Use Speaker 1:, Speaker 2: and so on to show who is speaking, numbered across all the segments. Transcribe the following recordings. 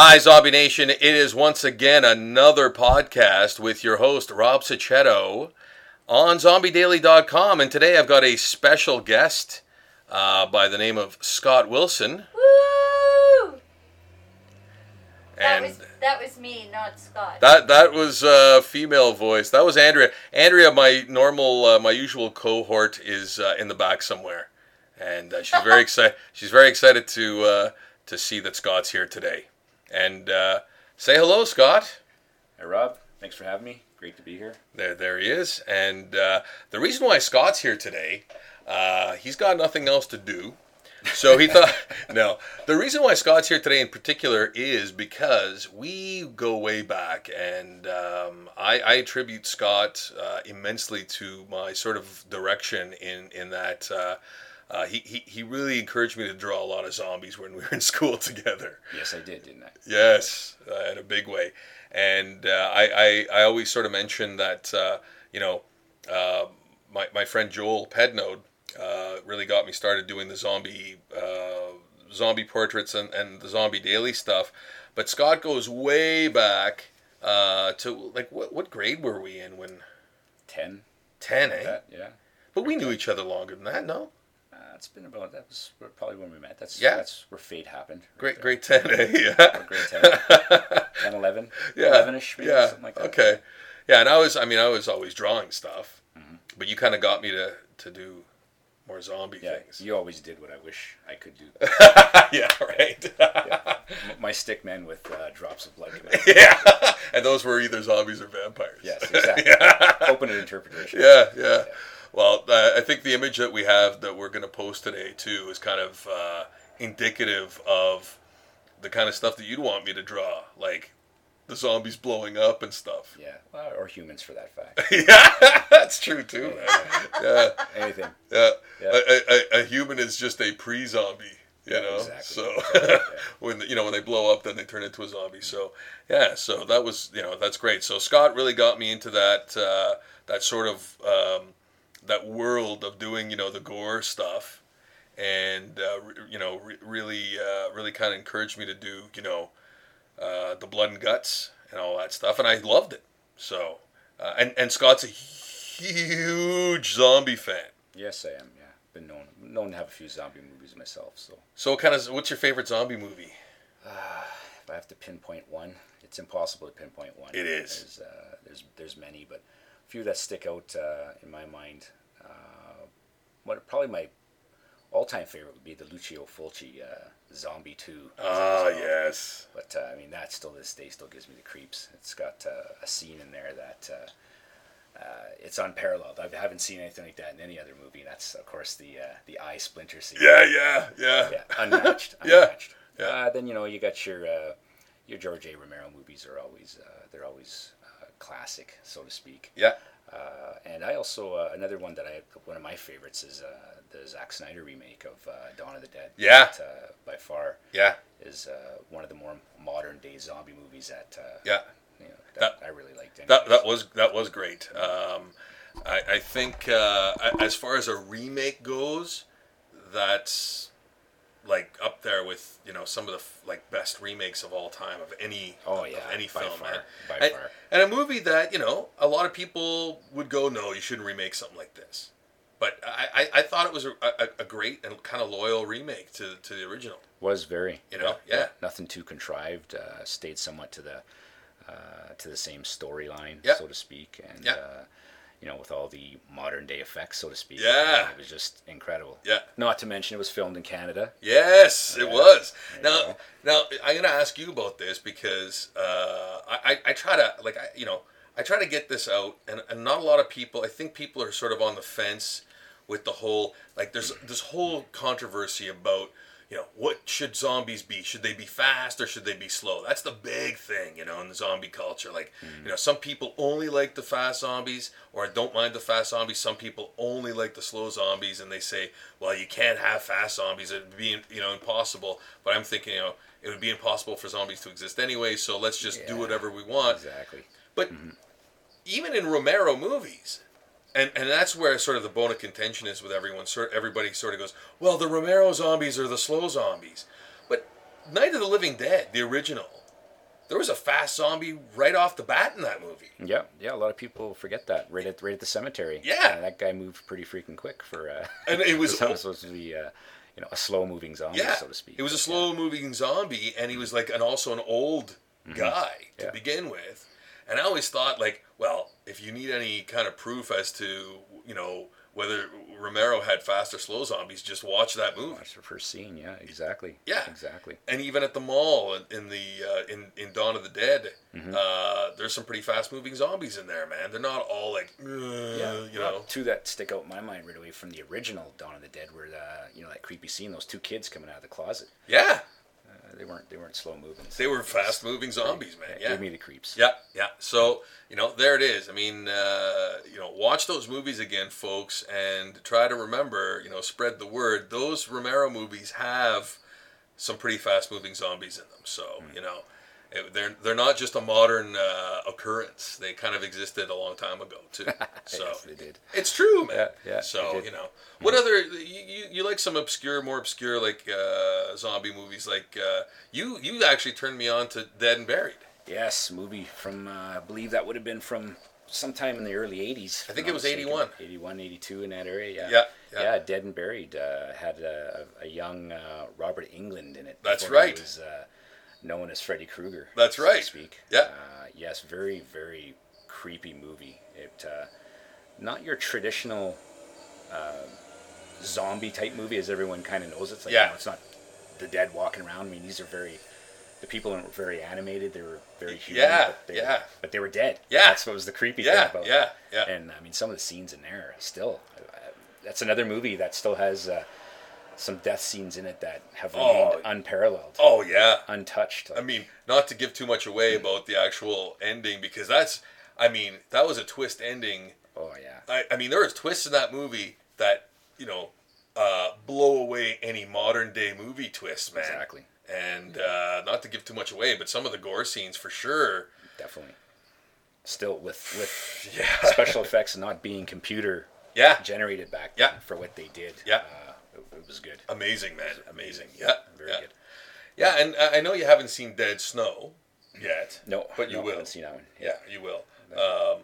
Speaker 1: Hi, Zombie Nation. It is once again another podcast with your host, Rob Sacchetto, on zombiedaily.com. And today I've got a special guest uh, by the name of Scott Wilson.
Speaker 2: Woo! That
Speaker 1: And
Speaker 2: was that was me, not Scott.
Speaker 1: that, that was a female voice. That was Andrea. Andrea, my normal, uh, my usual cohort, is uh, in the back somewhere. And uh, she's very excited. She's very excited to uh, to see that Scott's here today. And uh, say hello, Scott.
Speaker 3: Hey Rob, thanks for having me. Great to be here.
Speaker 1: There, there he is. And uh, the reason why Scott's here today, uh, he's got nothing else to do. So he thought, no. The reason why Scott's here today in particular is because we go way back, and um, I, I attribute Scott uh, immensely to my sort of direction in in that. Uh, he, he, he really encouraged me to draw a lot of zombies when we were in school together.
Speaker 3: Yes, I did, didn't I?
Speaker 1: Yes, uh, in a big way. And uh, I, I, I always sort of mention that, uh, you know, uh, my, my friend Joel Pednode uh, really got me started doing the zombie uh, zombie portraits and, and the zombie daily stuff. But Scott goes way back uh, to, like, what, what grade were we in when?
Speaker 3: Ten.
Speaker 1: 10, eh?
Speaker 3: That, yeah.
Speaker 1: But we knew each other longer than that, no?
Speaker 3: It's been about that was probably when we met. That's
Speaker 1: Yeah.
Speaker 3: That's where fate happened.
Speaker 1: Great, grade 10, eh? Yeah.
Speaker 3: Grade 10. 10, 11.
Speaker 1: yeah,
Speaker 3: 11ish, maybe,
Speaker 1: yeah,
Speaker 3: something like that.
Speaker 1: Okay, yeah, and I was, I mean, I was always drawing stuff,
Speaker 3: Mm-hmm.
Speaker 1: but you kind of got me to to do more zombie
Speaker 3: Yeah,
Speaker 1: things.
Speaker 3: you always did what I wish I could do.
Speaker 1: yeah, right.
Speaker 3: M- My stick men with uh, drops of blood.
Speaker 1: yeah, and those were either zombies or vampires.
Speaker 3: Yes, exactly.
Speaker 1: yeah,
Speaker 3: Open interpretation.
Speaker 1: yeah, yeah. Well, uh, I think the image that we have that we're going to post today too is kind of uh, indicative of the kind of stuff that you'd want me to draw, like the zombies blowing up and stuff.
Speaker 3: Yeah, well, or humans for that fact.
Speaker 1: yeah, that's true too. man. Yeah.
Speaker 3: Anything.
Speaker 1: Yeah,
Speaker 3: Yeah.
Speaker 1: A, a, a human is just a pre-zombie, you
Speaker 3: Yeah,
Speaker 1: know.
Speaker 3: exactly.
Speaker 1: So
Speaker 3: yeah.
Speaker 1: when you know when they blow up, then they turn into a zombie. So yeah, so that was you know that's great. So Scott really got me into that uh, that sort of um, that world of doing you know the gore stuff, and uh, re- you know re- really uh, really kind of encouraged me to do you know uh, the blood and guts and all that stuff, and I loved it. So uh, and and Scott's a huge zombie fan.
Speaker 3: Yes, I am. Yeah, been known known to have a few zombie movies myself. So
Speaker 1: So, kind of, what's your favorite zombie movie?
Speaker 3: if I have to pinpoint one, it's impossible to pinpoint one.
Speaker 1: It is.
Speaker 3: There's uh, there's there's many, but a few that stick out uh, in my mind. What probably my all-time favorite would be the Lucio Fulci uh, Zombie Two.
Speaker 1: Ah, yes.
Speaker 3: But uh, I mean, that still this day still gives me the creeps. It's got uh, a scene in there that. Uh, uh, it's unparalleled. I haven't seen anything like that in any other movie. That's of course the uh, the eye splinter scene.
Speaker 1: Yeah, yeah, yeah.
Speaker 3: Yeah, unmatched.
Speaker 1: Yeah,
Speaker 3: unmatched.
Speaker 1: yeah.
Speaker 3: Uh, then you know you got your uh, your George A. Romero movies are always uh, they're always uh, classic, so to speak.
Speaker 1: Yeah.
Speaker 3: Uh, and I also uh, another one that I one of my favorites is uh, the Zack Snyder remake of uh, Dawn of the Dead.
Speaker 1: Yeah.
Speaker 3: That, uh, by far
Speaker 1: Yeah.
Speaker 3: is uh, one of the more modern day zombie movies that uh,
Speaker 1: Yeah.
Speaker 3: you know, that,
Speaker 1: That-
Speaker 3: I really liked.
Speaker 1: That
Speaker 3: anyways.
Speaker 1: that was that was great. Um, I, I think uh, as far as a remake goes, that's like up there with you know some of the f- like best remakes of all time of any
Speaker 3: Oh,
Speaker 1: of
Speaker 3: yeah,
Speaker 1: any
Speaker 3: by
Speaker 1: film
Speaker 3: far,
Speaker 1: and,
Speaker 3: far.
Speaker 1: and a movie that you know a lot of people would go no you shouldn't remake something like this but I, I, I thought it was a, a, a great and kind of loyal remake to, to the original
Speaker 3: was very
Speaker 1: You know, yeah.
Speaker 3: nothing too contrived uh, stayed somewhat to the uh, to the same storyline
Speaker 1: Yeah.
Speaker 3: so to speak and
Speaker 1: Yeah.
Speaker 3: uh, you know with all the modern day effects so to speak
Speaker 1: Yeah.
Speaker 3: it was just incredible
Speaker 1: Yeah.
Speaker 3: not to mention it was filmed in Canada
Speaker 1: Yes, it was.
Speaker 3: There you
Speaker 1: Now, now I'm gonna ask you about this because uh, I, I, I try to like I, you know I try to get this out, and, and not a lot of people. I think people are sort of on the fence with the whole like there's this whole controversy about you know what should zombies be? Should they be fast or should they be slow? That's the big thing, you know, in the zombie culture. Like mm-hmm. you know, some people only like the fast zombies or don't mind the fast zombies. Some people only like the slow zombies, and they say, well, you can't have fast zombies. It'd be you know impossible. But I'm thinking, you know, it would be impossible for zombies to exist anyway. So let's just do whatever we want.
Speaker 3: exactly
Speaker 1: But mm-hmm. even in Romero movies, and and that's where sort of the bone of contention is with everyone. Sort everybody sort of goes, well, the Romero zombies are the slow zombies, but Night of the Living Dead, the original, there was a fast zombie right off the bat in that movie.
Speaker 3: Yeah, yeah. A lot of people forget that right at right at the cemetery.
Speaker 1: Yeah.
Speaker 3: Uh, that guy moved pretty freaking quick for. Uh,
Speaker 1: And it was-
Speaker 3: supposed to be, uh, you know, a slow moving zombie,
Speaker 1: Yeah,
Speaker 3: so to speak.
Speaker 1: it was a slow moving zombie, and he was like, and also an old guy to
Speaker 3: Mm-hmm. Yeah.
Speaker 1: begin with. And I always thought, like, well, if you need any kind of proof as to, you know, whether Romero had fast or slow zombies, just watch that movie.
Speaker 3: Watch the first scene. Yeah, exactly.
Speaker 1: Yeah.
Speaker 3: exactly.
Speaker 1: And even at the mall in, the uh, in in Dawn of the Dead,
Speaker 3: Mm-hmm.
Speaker 1: uh, there's some pretty fast moving zombies in there, man. They're not all like, uh, you know.
Speaker 3: two that stick out in my mind right away from the original Dawn of the Dead were the you know that creepy scene, those two kids coming out of the closet.
Speaker 1: Yeah,
Speaker 3: Uh, they weren't they weren't slow moving.
Speaker 1: they were fast moving zombies, man.
Speaker 3: It
Speaker 1: Yeah,
Speaker 3: gave me the creeps.
Speaker 1: Yeah, yeah. So you know, there it is. I mean, uh, you know, watch those movies again, folks, and try to remember. You know, spread the word. Those Romero movies have some pretty fast-moving zombies in them. So
Speaker 3: Hmm.
Speaker 1: you know, it, they're they're not just a modern uh, occurrence. They kind of existed a long time ago too. So
Speaker 3: Yes, they did.
Speaker 1: it's true, man.
Speaker 3: Yeah, yeah,
Speaker 1: So you know, what other you, you, you like some obscure, more obscure like uh, zombie movies? Like uh, you you actually turned me on to Dead and Buried.
Speaker 3: Yes, movie from uh, I believe that would have been from sometime in the early 80s.
Speaker 1: I think it was 81.
Speaker 3: 81, 82 in that area. Yeah.
Speaker 1: Yeah, yeah.
Speaker 3: Dead and Buried uh, had a, a young uh, Robert Englund in it.
Speaker 1: That's right.
Speaker 3: He was known as Freddy Krueger.
Speaker 1: That's
Speaker 3: so
Speaker 1: right.
Speaker 3: To speak.
Speaker 1: Yeah.
Speaker 3: Uh, yes, very very creepy movie. It uh, not your traditional uh, zombie type movie as everyone kind of knows. It's like
Speaker 1: Yeah.
Speaker 3: you know, it's not the dead walking around. I mean, these are very the people were very animated. They were very human.
Speaker 1: Yeah,
Speaker 3: but they,
Speaker 1: yeah.
Speaker 3: But they were dead.
Speaker 1: Yeah.
Speaker 3: that's what was the creepy
Speaker 1: Yeah,
Speaker 3: thing about. it.
Speaker 1: yeah, yeah.
Speaker 3: And I mean, some of the scenes in there still. Uh, that's another movie that still has uh, some death scenes in it that have
Speaker 1: Oh.
Speaker 3: remained unparalleled,
Speaker 1: Oh yeah.
Speaker 3: untouched.
Speaker 1: I mean, not to give too much away about the actual ending because that's, I mean, that was a twist ending.
Speaker 3: oh yeah.
Speaker 1: I, I mean, there was twists in that movie that you know uh, blow away any modern day movie twist, man.
Speaker 3: Exactly.
Speaker 1: And uh, not to give too much away, but some of the gore scenes for sure.
Speaker 3: Definitely. Still with with
Speaker 1: Yeah.
Speaker 3: special effects not being computer
Speaker 1: Yeah.
Speaker 3: generated back
Speaker 1: Yeah.
Speaker 3: then for what they did.
Speaker 1: Yeah.
Speaker 3: uh, was good.
Speaker 1: Amazing, man. Amazing. Yeah.
Speaker 3: Very
Speaker 1: yeah.
Speaker 3: good.
Speaker 1: Yeah, and uh, I know you haven't seen Dead Snow yet.
Speaker 3: No,
Speaker 1: But you
Speaker 3: no, I
Speaker 1: will.
Speaker 3: haven't seen that one.
Speaker 1: Yeah, you will. Um,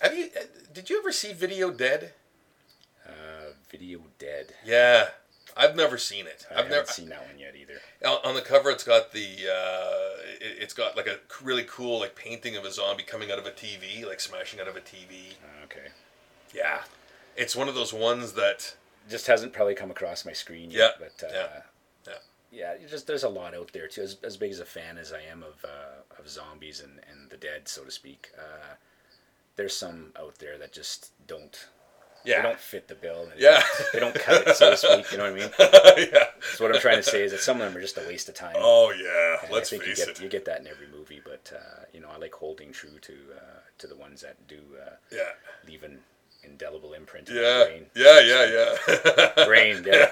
Speaker 1: have you? uh, Did you ever see Video Dead?
Speaker 3: Uh, Video Dead.
Speaker 1: Yeah, I've never seen it.
Speaker 3: I
Speaker 1: I've
Speaker 3: haven't
Speaker 1: never.
Speaker 3: seen that one yet either.
Speaker 1: On on the cover, it's got the. Uh, it, it's got like a really cool like painting of a zombie coming out of a TV, like smashing out of a TV.
Speaker 3: Uh, okay.
Speaker 1: Yeah, it's one of those ones that.
Speaker 3: Just hasn't probably come across my screen
Speaker 1: Yeah,
Speaker 3: yet. But uh,
Speaker 1: yeah, yeah.
Speaker 3: yeah, just there's a lot out there too. As, as big as a fan as I am of uh, of zombies and, and the dead, so to speak, uh, there's some out there that just don't yeah. they
Speaker 1: Yeah.
Speaker 3: don't fit the bill. and They
Speaker 1: Yeah.
Speaker 3: don't, they don't cut it, so to speak. You know what I mean?
Speaker 1: yeah.
Speaker 3: So what I'm trying to say is that some of them are just a waste of time.
Speaker 1: Oh yeah.
Speaker 3: And
Speaker 1: Let's
Speaker 3: I think
Speaker 1: face
Speaker 3: you get
Speaker 1: it.
Speaker 3: you get that in every movie, but uh, you know I like holding true to uh, to the ones that do uh,
Speaker 1: Yeah.
Speaker 3: leave an indelible imprint in
Speaker 1: Yeah.
Speaker 3: the brain.
Speaker 1: Yeah. Yeah. Yeah.
Speaker 3: Brain, yeah.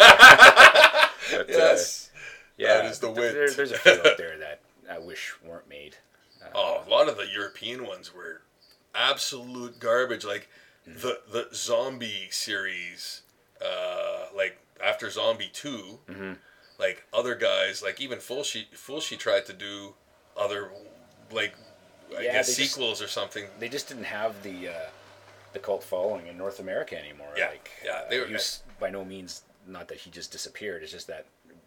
Speaker 3: But, uh,
Speaker 1: yes.
Speaker 3: yeah,
Speaker 1: That is the
Speaker 3: th-
Speaker 1: wit.
Speaker 3: There, there's a few out there that I wish weren't made. Uh,
Speaker 1: Oh, a lot of the European ones were absolute garbage. Like
Speaker 3: Mm.
Speaker 1: the the zombie series, uh, like after Zombie 2
Speaker 3: Mm-hmm.
Speaker 1: like other guys, like even Fulci Fulci tried to do other like I
Speaker 3: Yeah,
Speaker 1: guess
Speaker 3: they just-
Speaker 1: sequels or something.
Speaker 3: they just didn't have the uh, the cult following in North America anymore.
Speaker 1: Yeah,
Speaker 3: like,
Speaker 1: yeah,
Speaker 3: uh,
Speaker 1: they were-
Speaker 3: he was by no means not that he just disappeared. It's just that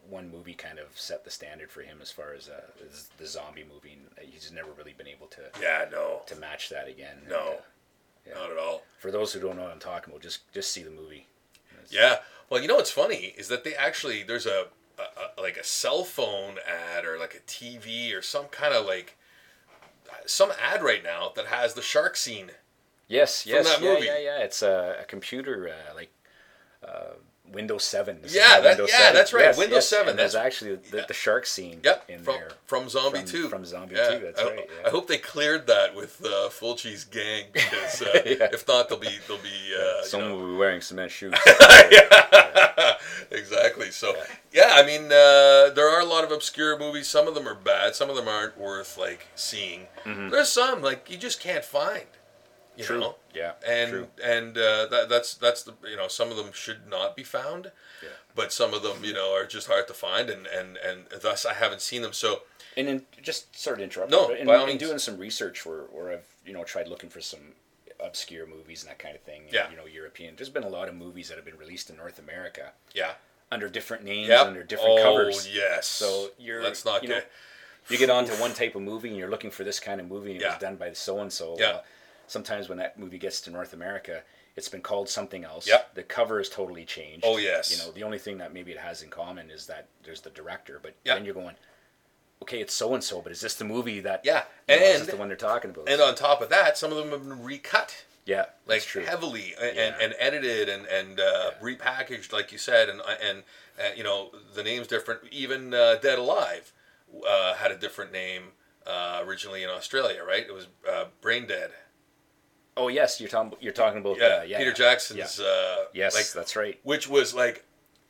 Speaker 3: one movie kind of set the standard for him as far as, uh, as the zombie movie. He's never really been able to
Speaker 1: Yeah, no,
Speaker 3: to match that again. And,
Speaker 1: no,
Speaker 3: uh, yeah.
Speaker 1: not at all.
Speaker 3: for those who don't know what I'm talking about, just just see the movie. It's-
Speaker 1: Yeah. Well, you know what's funny is that they actually there's a, a, a like a cell phone ad or like a TV or some kind of like some ad right now that has the shark scene.
Speaker 3: Yes,
Speaker 1: From
Speaker 3: yes,
Speaker 1: that
Speaker 3: yeah,
Speaker 1: movie.
Speaker 3: yeah, yeah. It's a, a computer uh, like uh, Windows Seven. This
Speaker 1: Yeah, that-
Speaker 3: Windows
Speaker 1: yeah,
Speaker 3: 7.
Speaker 1: that's right,
Speaker 3: Yes,
Speaker 1: Windows
Speaker 3: yes,
Speaker 1: 7,
Speaker 3: And
Speaker 1: that's-
Speaker 3: actually the,
Speaker 1: yeah.
Speaker 3: the shark scene
Speaker 1: Yep,
Speaker 3: in
Speaker 1: from
Speaker 3: there.
Speaker 1: from Zombie
Speaker 3: From-
Speaker 1: Two.
Speaker 3: from Zombie
Speaker 1: Yeah.
Speaker 3: 2, that's
Speaker 1: I,
Speaker 3: right.
Speaker 1: I hope they cleared that with uh, Fulci's gang because uh, if not, they'll be they'll be uh, you
Speaker 3: Someone
Speaker 1: know-
Speaker 3: will be wearing cement shoes.
Speaker 1: yeah, exactly. So yeah, I mean, uh, there are a lot of obscure movies. Some of them are bad. Some of them aren't worth like seeing. There's some like you just can't find. You
Speaker 3: True.
Speaker 1: know,
Speaker 3: Yeah.
Speaker 1: and
Speaker 3: true.
Speaker 1: and uh, that that's that's the you know some of them should not be found,
Speaker 3: Yeah.
Speaker 1: but some of them you know are just hard to find, and and and thus I haven't seen them. So
Speaker 3: And then just sort of interrupt.
Speaker 1: No,
Speaker 3: but in,
Speaker 1: by
Speaker 3: in doing some research where, where I've you know tried looking for some obscure movies and that kind of thing.
Speaker 1: Yeah.
Speaker 3: You know, European. There's been a lot of movies that have been released in North America
Speaker 1: Yeah.
Speaker 3: under different names,
Speaker 1: Yep.
Speaker 3: under different
Speaker 1: oh,
Speaker 3: covers.
Speaker 1: yes.
Speaker 3: So you're
Speaker 1: Let's not
Speaker 3: you know,
Speaker 1: get.
Speaker 3: you get onto one type of movie and you're looking for this kind of movie and it
Speaker 1: Yeah.
Speaker 3: was done by so and so.
Speaker 1: Yeah.
Speaker 3: Sometimes when that movie gets to North America, it's been called something else.
Speaker 1: Yep.
Speaker 3: The cover is totally changed.
Speaker 1: Oh, yes.
Speaker 3: You know, the only thing that maybe it has in common is that there's the director, but
Speaker 1: Yeah.
Speaker 3: then you're going, okay, it's so and so, but is this the movie that?
Speaker 1: Yeah.
Speaker 3: you know, is
Speaker 1: And-
Speaker 3: this the one they're talking about?
Speaker 1: And on top of that, some of them have been recut.
Speaker 3: yeah,
Speaker 1: like
Speaker 3: that's true.
Speaker 1: heavily and,
Speaker 3: Yeah.
Speaker 1: and, and edited and and uh, repackaged, like you said, and and uh, you know the name's different. Even uh, Dead Alive uh, had a different name uh, originally in Australia, right? It was uh, Brain Dead.
Speaker 3: Oh yes, you're talking. You're talking about
Speaker 1: Yeah,
Speaker 3: uh, yeah
Speaker 1: Peter
Speaker 3: yeah.
Speaker 1: Jackson's. Uh,
Speaker 3: Yes,
Speaker 1: like,
Speaker 3: that's right.
Speaker 1: which was like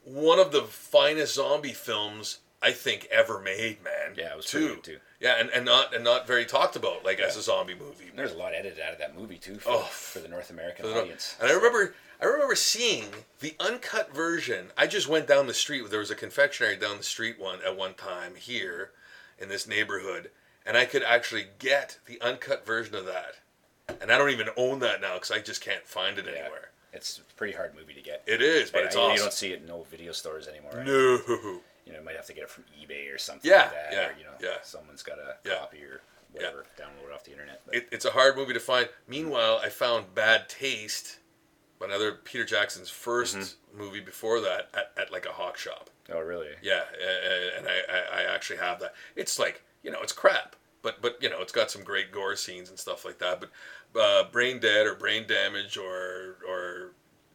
Speaker 1: one of the finest zombie films I think ever made, man.
Speaker 3: Yeah, it was
Speaker 1: too.
Speaker 3: pretty good, too.
Speaker 1: Yeah, and, and not and not very talked about like as a zombie movie.
Speaker 3: There's a lot edited out of that movie too for,
Speaker 1: Oh,
Speaker 3: for the North American
Speaker 1: I
Speaker 3: audience.
Speaker 1: And I remember, I remember seeing the uncut version. I just went down the street. There was a confectionery down the street one at one time here in this neighborhood, and I could actually get the uncut version of that. And I don't even own that now because I just can't find it
Speaker 3: Yeah.
Speaker 1: anywhere.
Speaker 3: It's a pretty hard movie to get.
Speaker 1: It is, but
Speaker 3: Yeah,
Speaker 1: it's
Speaker 3: you,
Speaker 1: awesome.
Speaker 3: you don't see it in no video stores anymore. Right?
Speaker 1: no,
Speaker 3: You know, you might have to get it from eBay or something
Speaker 1: Yeah,
Speaker 3: like that.
Speaker 1: yeah,
Speaker 3: or, you know,
Speaker 1: yeah.
Speaker 3: someone's got a
Speaker 1: Yeah.
Speaker 3: copy or whatever, download it off the internet.
Speaker 1: It, it's a hard movie to find. Meanwhile, I found Bad Taste, another Peter Jackson's 1st
Speaker 3: Mm-hmm.
Speaker 1: movie before that, at, at like a hawk shop.
Speaker 3: oh, really?
Speaker 1: Yeah, and I, I, I actually have that. It's like you know, it's crap, but but you know, it's got some great gore scenes and stuff like that. But uh, Brain Dead or Brain Damage or or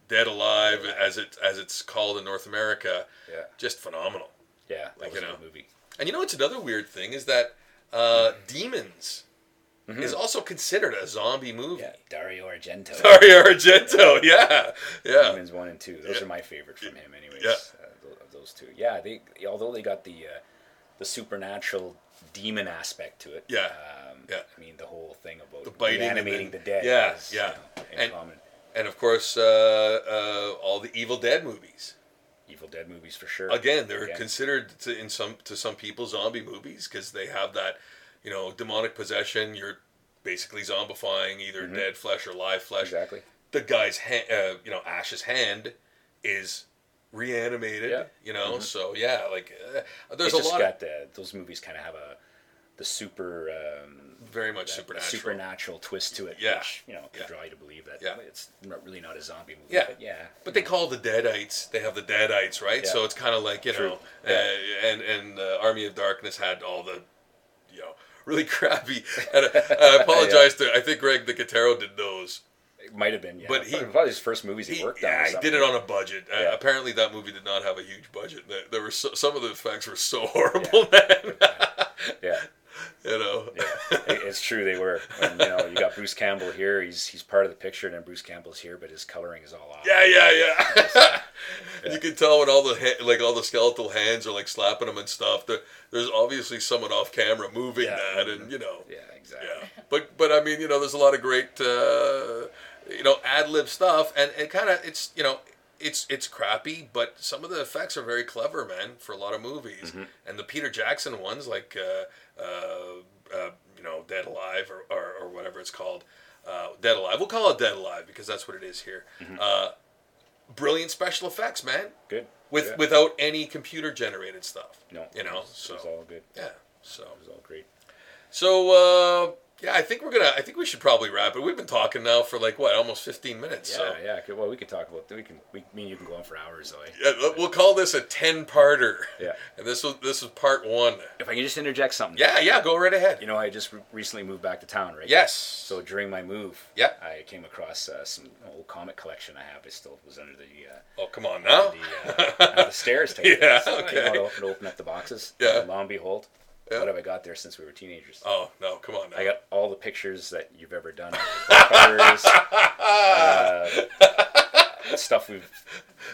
Speaker 1: Dead Alive, as it as it's called in North America,
Speaker 3: Yeah.
Speaker 1: just phenomenal.
Speaker 3: Yeah,
Speaker 1: Like, you know.
Speaker 3: movie.
Speaker 1: And you know what's another weird thing is that uh, Demons
Speaker 3: Mhm.
Speaker 1: is also considered a zombie movie.
Speaker 3: Yeah, Dario Argento.
Speaker 1: Dario Argento, yeah, yeah,
Speaker 3: Demons one and two. Those
Speaker 1: Yeah.
Speaker 3: are my favorite from him, anyways.
Speaker 1: Yeah.
Speaker 3: Uh, those two. Yeah, they although they got the uh, the supernatural demon aspect to it.
Speaker 1: Yeah.
Speaker 3: Um,
Speaker 1: Yeah.
Speaker 3: I mean, the whole thing about
Speaker 1: The biting and
Speaker 3: reanimating the dead.
Speaker 1: yeah,
Speaker 3: is,
Speaker 1: yeah.
Speaker 3: You know,
Speaker 1: And-
Speaker 3: common.
Speaker 1: and of course uh, uh, all the Evil Dead movies.
Speaker 3: Evil Dead movies for sure.
Speaker 1: again they're
Speaker 3: Again.
Speaker 1: considered to, in some to some people zombie movies because they have that you know demonic possession you're basically zombifying either dead flesh or live flesh
Speaker 3: Exactly.
Speaker 1: the guy's hand uh, you know ash's hand is reanimated
Speaker 3: Yeah.
Speaker 1: you know so yeah like uh, there's
Speaker 3: It
Speaker 1: a
Speaker 3: just
Speaker 1: lot
Speaker 3: got
Speaker 1: of
Speaker 3: the, those movies kind of have a the super um,
Speaker 1: very much supernatural
Speaker 3: supernatural twist to it,
Speaker 1: Yeah.
Speaker 3: which you know
Speaker 1: Yeah.
Speaker 3: draw you to believe that
Speaker 1: Yeah.
Speaker 3: it's not really not a zombie movie.
Speaker 1: Yeah.
Speaker 3: but yeah,
Speaker 1: But they call the Deadites. They have the Deadites, right?
Speaker 3: Yeah.
Speaker 1: So it's kind of like you
Speaker 3: True.
Speaker 1: know, uh, and and uh, Army of Darkness had all the, you know, really crappy. And uh, I apologize to. I think Greg Nicotero did those.
Speaker 3: It might have been. Yeah,
Speaker 1: But he-
Speaker 3: probably his first movies he,
Speaker 1: He,
Speaker 3: worked on.
Speaker 1: yeah, he did it on a budget. Uh, apparently, that movie did not have a huge budget. There, were so, some of the effects were so horrible, man.
Speaker 3: Yeah,
Speaker 1: you know.
Speaker 3: yeah, it's true they were. And, you know, you got Bruce Campbell here. He's he's part of the picture, and then Bruce Campbell's here, but his coloring is all off.
Speaker 1: Yeah, yeah, yeah. And you can tell when all the ha- like all the skeletal hands are like slapping him and stuff. There, there's obviously someone off camera moving
Speaker 3: Yeah.
Speaker 1: that, and you know.
Speaker 3: yeah, exactly.
Speaker 1: Yeah, but but I mean, you know, there's a lot of great, uh, you know, ad lib stuff, and it kind of it's you know, it's it's crappy, but some of the effects are very clever, man, for a lot of movies. And the Peter Jackson ones, like uh, uh, uh, you know, Dead Alive or, or, or whatever it's called, uh, Dead Alive. We'll call it Dead Alive because that's what it is here. Uh, brilliant special effects, man,
Speaker 3: Good.
Speaker 1: with
Speaker 3: Yeah.
Speaker 1: without any computer generated stuff.
Speaker 3: no,
Speaker 1: you know,
Speaker 3: it was,
Speaker 1: so
Speaker 3: it was all good.
Speaker 1: yeah, so.
Speaker 3: It was all great.
Speaker 1: So uh, yeah, I think we're gonna. I think we should probably wrap it. We've been talking now for like what, almost fifteen minutes.
Speaker 3: Yeah,
Speaker 1: so
Speaker 3: yeah. Well, we could talk about. We can. We, me and you can go on for hours, eh?
Speaker 1: yeah, we'll call this a ten-parter.
Speaker 3: Yeah.
Speaker 1: And this was this was part one.
Speaker 3: If I can just interject something.
Speaker 1: Yeah, yeah. Go right ahead.
Speaker 3: You know, I just re- recently moved back to town, right?
Speaker 1: yes.
Speaker 3: So during my move,
Speaker 1: Yeah.
Speaker 3: I came across uh, some old comic collection I have. It still was under the uh,
Speaker 1: oh, come on now.
Speaker 3: the, uh, the stairs.
Speaker 1: Yeah.
Speaker 3: So,
Speaker 1: okay.
Speaker 3: You know, I'd open, open up the boxes.
Speaker 1: Yeah.
Speaker 3: And lo and behold,
Speaker 1: Yeah.
Speaker 3: what have I got there since we were teenagers?
Speaker 1: oh no, come on now.
Speaker 3: I got all the pictures that you've ever done. Covers, uh, stuff we've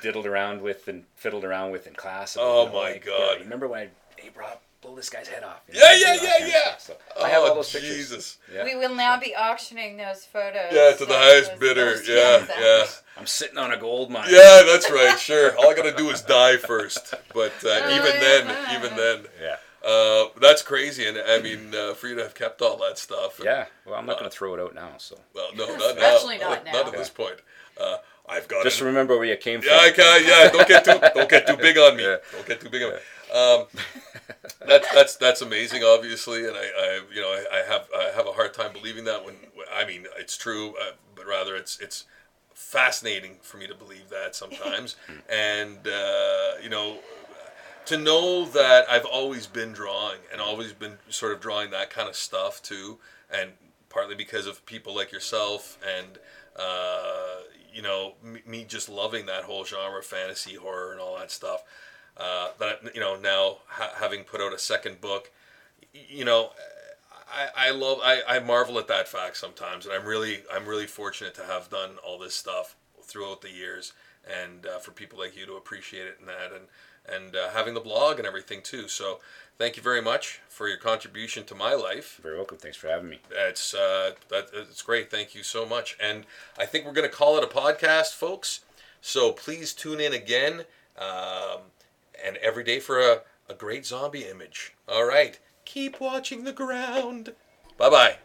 Speaker 3: diddled around with and fiddled around with in class.
Speaker 1: Oh,
Speaker 3: You know,
Speaker 1: my
Speaker 3: like,
Speaker 1: God.
Speaker 3: yeah, remember when I, hey, bro, blow this guy's head off? You
Speaker 1: Yeah, yeah, yeah, yeah.
Speaker 3: stuff. So I have
Speaker 1: Oh,
Speaker 3: all those pictures.
Speaker 1: Jesus.
Speaker 3: Yeah.
Speaker 2: We will now be auctioning those photos.
Speaker 1: Yeah, to the highest
Speaker 2: those-
Speaker 1: bidder.
Speaker 2: those
Speaker 1: Yeah,
Speaker 2: gems
Speaker 1: yeah.
Speaker 3: I'm sitting on a gold mine.
Speaker 1: Yeah, that's right. Sure. All I gotta do is die first. But uh, even then, even then.
Speaker 3: Yeah.
Speaker 1: Uh, that's crazy, and I mean, uh, for you to have kept all that stuff. and-
Speaker 3: Yeah. Well, I'm not going to throw it out now. So
Speaker 1: Well, no, not
Speaker 2: Especially
Speaker 1: now.
Speaker 2: not
Speaker 1: Not
Speaker 2: now.
Speaker 1: at this point. Uh, I've got
Speaker 3: just
Speaker 1: it.
Speaker 3: remember where you came from.
Speaker 1: Yeah, I can, yeah. Don't get too don't get too big on me.
Speaker 3: Yeah.
Speaker 1: Don't get too big on me. Um, that's that's that's amazing, obviously, and I, I you know I, I have I have a hard time believing that when I mean it's true, uh, but rather it's it's fascinating for me to believe that sometimes, and uh, you know to know that I've always been drawing and always been sort of drawing that kind of stuff too, and partly because of people like yourself and uh, you know me, just loving that whole genre, fantasy, horror, and all that stuff. Uh, that you know now ha- having put out a second book, you know. I, I love I, I marvel at that fact sometimes and I'm really I'm really fortunate to have done all this stuff throughout the years and uh, for people like you to appreciate it and that and and uh, having the blog and everything too. So thank you very much for your contribution to my life.
Speaker 3: Very welcome. Thanks for having me.
Speaker 1: it's uh, that it's great. Thank you so much. And I think we're gonna call it a podcast folks. So please tune in again um, and every day for a, a great zombie image. All right. Keep watching the ground. Bye bye